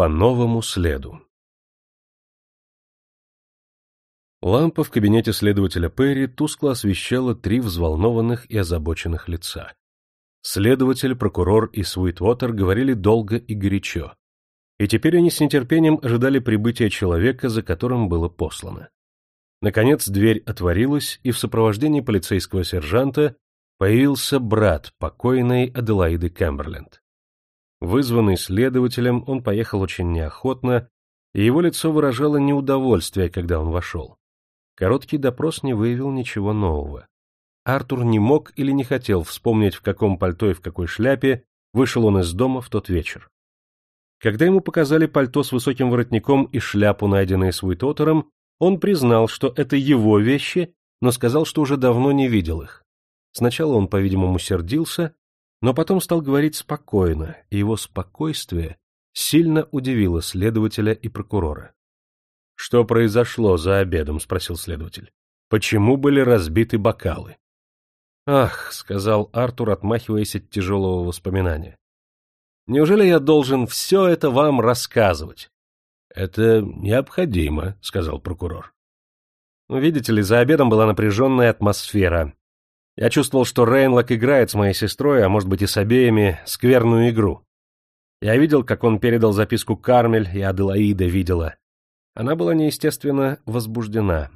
По новому следу. Лампа в кабинете следователя Перри тускло освещала три взволнованных и озабоченных лица. Следователь, прокурор и Суитвотер говорили долго и горячо. И теперь они с нетерпением ожидали прибытия человека, за которым было послано. Наконец дверь отворилась, и в сопровождении полицейского сержанта появился брат покойной Аделаиды Кэмберленд. Вызванный следователем, он поехал очень неохотно, и его лицо выражало неудовольствие, когда он вошел. Короткий допрос не выявил ничего нового. Артур не мог или не хотел вспомнить, в каком пальто и в какой шляпе вышел он из дома в тот вечер. Когда ему показали пальто с высоким воротником и шляпу, найденные с Уитотером, он признал, что это его вещи, но сказал, что уже давно не видел их. Сначала он, по-видимому, сердился, но потом стал говорить спокойно, и его спокойствие сильно удивило следователя и прокурора. Что произошло за обедом? спросил следователь. Почему были разбиты бокалы? Ах, сказал Артур, отмахиваясь от тяжелого воспоминания. Неужели я должен все это вам рассказывать? Это необходимо, сказал прокурор. Ну, видите ли, за обедом была напряженная атмосфера. Я чувствовал, что Рейнлок играет с моей сестрой, а может быть и с обеими, скверную игру. Я видел, как он передал записку Кармель, и Аделаида видела. Она была неестественно возбуждена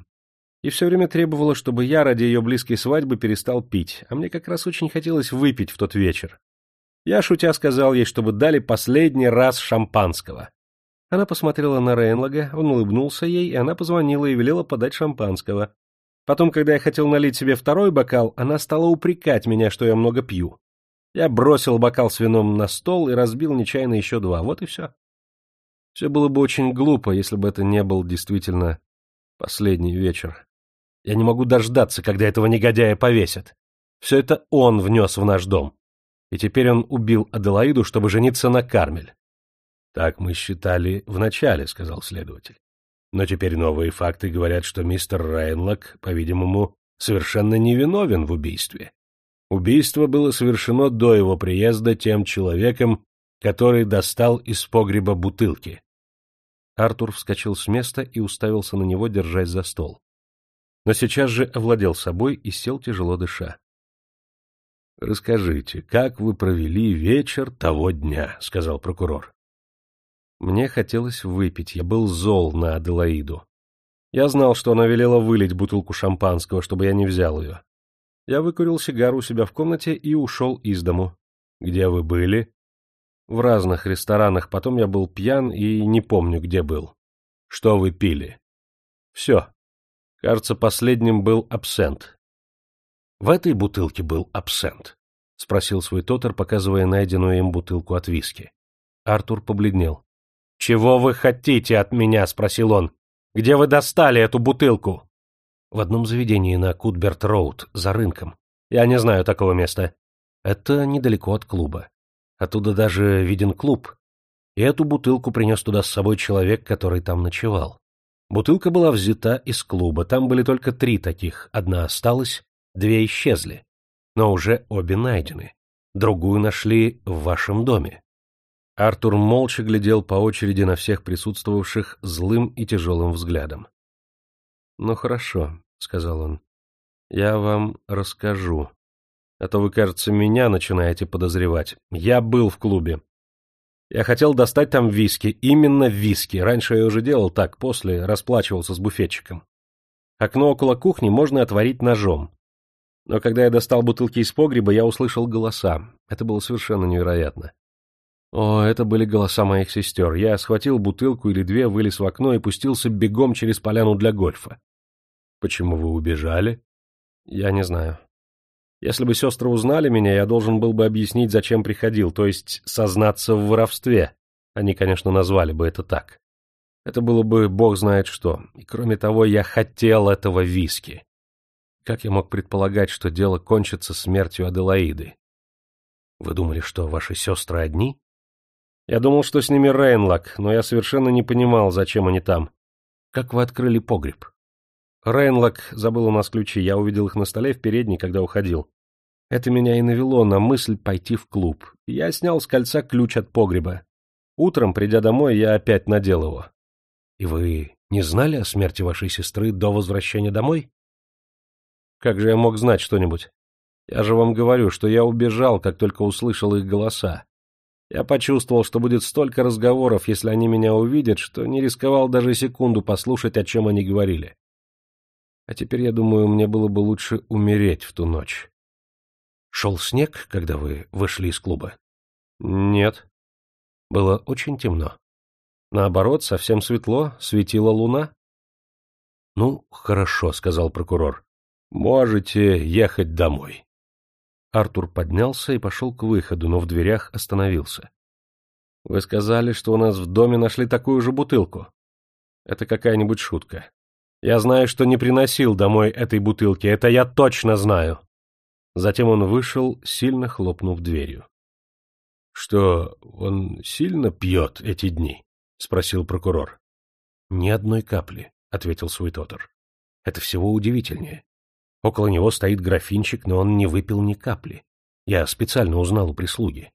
и все время требовала, чтобы я ради ее близкой свадьбы перестал пить, а мне как раз очень хотелось выпить в тот вечер. Я, шутя, сказал ей, чтобы дали последний раз шампанского. Она посмотрела на Рейнлага, он улыбнулся ей, и она позвонила и велела подать шампанского. Потом, когда я хотел налить себе второй бокал, она стала упрекать меня, что я много пью. Я бросил бокал с вином на стол и разбил нечаянно еще два. Вот и все. Все было бы очень глупо, если бы это не был действительно последний вечер. Я не могу дождаться, когда этого негодяя повесят. Все это он внес в наш дом. И теперь он убил Аделаиду, чтобы жениться на Кармель. — Так мы считали вначале, — сказал следователь. Но теперь новые факты говорят, что мистер Райнлок, по-видимому, совершенно невиновен в убийстве. Убийство было совершено до его приезда тем человеком, который достал из погреба бутылки. Артур вскочил с места и уставился на него, держась за стол. Но сейчас же овладел собой и сел тяжело дыша. — Расскажите, как вы провели вечер того дня? — сказал прокурор. Мне хотелось выпить, я был зол на Аделаиду. Я знал, что она велела вылить бутылку шампанского, чтобы я не взял ее. Я выкурил сигару у себя в комнате и ушел из дому. — Где вы были? В разных ресторанах, потом я был пьян и не помню, где был. Что вы пили? Все. Кажется, последним был абсент. В этой бутылке был абсент, — спросил свой тотер, показывая найденную им бутылку от виски. Артур побледнел. — Чего вы хотите от меня? — спросил он. — Где вы достали эту бутылку? — В одном заведении на Кутберт-Роуд, за рынком. Я не знаю такого места. Это недалеко от клуба. Оттуда даже виден клуб. И эту бутылку принес туда с собой человек, который там ночевал. Бутылка была взята из клуба, там были только три таких, одна осталась, две исчезли. Но уже обе найдены. Другую нашли в вашем доме. Артур молча глядел по очереди на всех присутствовавших злым и тяжелым взглядом. — Ну хорошо, — сказал он, — я вам расскажу. А то вы, кажется, меня начинаете подозревать. Я был в клубе. Я хотел достать там виски, именно виски. Раньше я уже делал так, после расплачивался с буфетчиком. Окно около кухни можно отворить ножом. Но когда я достал бутылки из погреба, я услышал голоса. Это было совершенно невероятно. О, это были голоса моих сестер. Я схватил бутылку или две, вылез в окно и пустился бегом через поляну для гольфа. Почему вы убежали? Я не знаю. Если бы сестры узнали меня, я должен был бы объяснить, зачем приходил, то есть сознаться в воровстве. Они, конечно, назвали бы это так. Это было бы бог знает что. И кроме того, я хотел этого виски. Как я мог предполагать, что дело кончится смертью Аделаиды? Вы думали, что ваши сестры одни? Я думал, что с ними Рейнлак, но я совершенно не понимал, зачем они там. Как вы открыли погреб? Рейнлак забыл у нас ключи, я увидел их на столе в передней, когда уходил. Это меня и навело на мысль пойти в клуб. Я снял с кольца ключ от погреба. Утром, придя домой, я опять надел его. — И вы не знали о смерти вашей сестры до возвращения домой? — Как же я мог знать что-нибудь? Я же вам говорю, что я убежал, как только услышал их голоса. Я почувствовал, что будет столько разговоров, если они меня увидят, что не рисковал даже секунду послушать, о чем они говорили. А теперь, я думаю, мне было бы лучше умереть в ту ночь. Шел снег, когда вы вышли из клуба? Нет. Было очень темно. Наоборот, совсем светло, светила луна. Ну, хорошо, сказал прокурор. Можете ехать домой. Артур поднялся и пошел к выходу, но в дверях остановился. — Вы сказали, что у нас в доме нашли такую же бутылку. Это какая-нибудь шутка. Я знаю, что не приносил домой этой бутылки, это я точно знаю. Затем он вышел, сильно хлопнув дверью. — Что, он сильно пьет эти дни? — спросил прокурор. — Ни одной капли, — ответил Суитотер. — Это всего удивительнее. Около него стоит графинчик, но он не выпил ни капли. Я специально узнал у прислуги.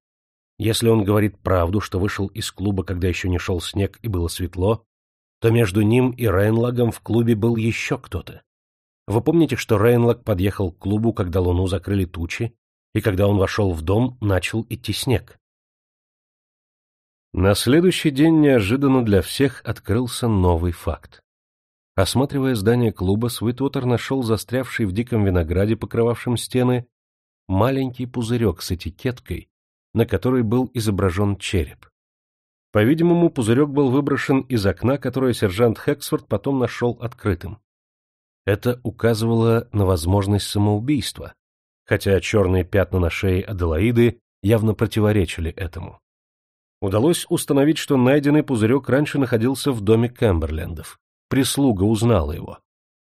Если он говорит правду, что вышел из клуба, когда еще не шел снег и было светло, то между ним и Рейнлагом в клубе был еще кто-то. Вы помните, что Рейнлаг подъехал к клубу, когда луну закрыли тучи, и когда он вошел в дом, начал идти снег? На следующий день неожиданно для всех открылся новый факт. Осматривая здание клуба, Свитвотер нашел застрявший в диком винограде, покрывавшем стены, маленький пузырек с этикеткой, на которой был изображен череп. По-видимому, пузырек был выброшен из окна, которое сержант Хексфорд потом нашел открытым. Это указывало на возможность самоубийства, хотя черные пятна на шее Аделаиды явно противоречили этому. Удалось установить, что найденный пузырек раньше находился в доме Кэмберлендов. Прислуга узнала его.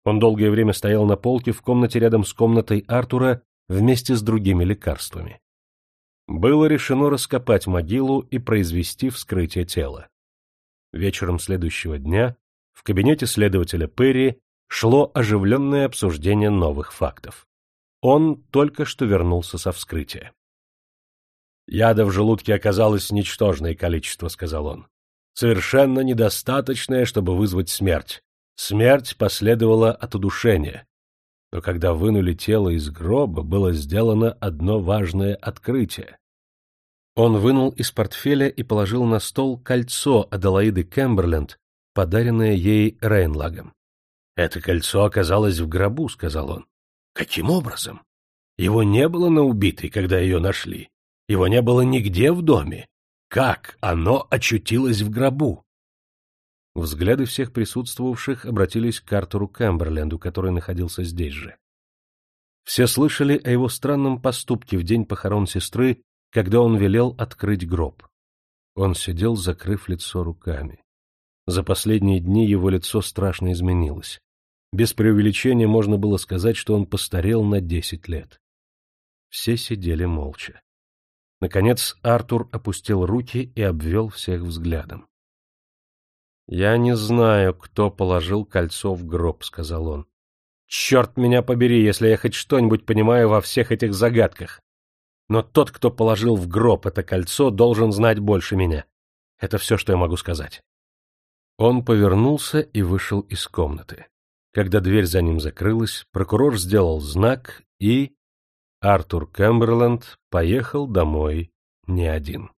Он долгое время стоял на полке в комнате рядом с комнатой Артура вместе с другими лекарствами. Было решено раскопать могилу и произвести вскрытие тела. Вечером следующего дня в кабинете следователя Перри шло оживленное обсуждение новых фактов. Он только что вернулся со вскрытия. «Яда в желудке оказалось ничтожное количество», — сказал он совершенно недостаточное, чтобы вызвать смерть. Смерть последовала от удушения. Но когда вынули тело из гроба, было сделано одно важное открытие. Он вынул из портфеля и положил на стол кольцо Аделаиды Кэмберленд, подаренное ей Рейнлагом. «Это кольцо оказалось в гробу», — сказал он. «Каким образом? Его не было на убитой, когда ее нашли. Его не было нигде в доме. Как оно очутилось в гробу? Взгляды всех присутствовавших обратились к Артуру Кэмберленду, который находился здесь же. Все слышали о его странном поступке в день похорон сестры, когда он велел открыть гроб. Он сидел, закрыв лицо руками. За последние дни его лицо страшно изменилось. Без преувеличения можно было сказать, что он постарел на десять лет. Все сидели молча. Наконец Артур опустил руки и обвел всех взглядом. — Я не знаю, кто положил кольцо в гроб, — сказал он. — Черт меня побери, если я хоть что-нибудь понимаю во всех этих загадках. Но тот, кто положил в гроб это кольцо, должен знать больше меня. Это все, что я могу сказать. Он повернулся и вышел из комнаты. Когда дверь за ним закрылась, прокурор сделал знак и Артур Кэмберленд поехал домой не один.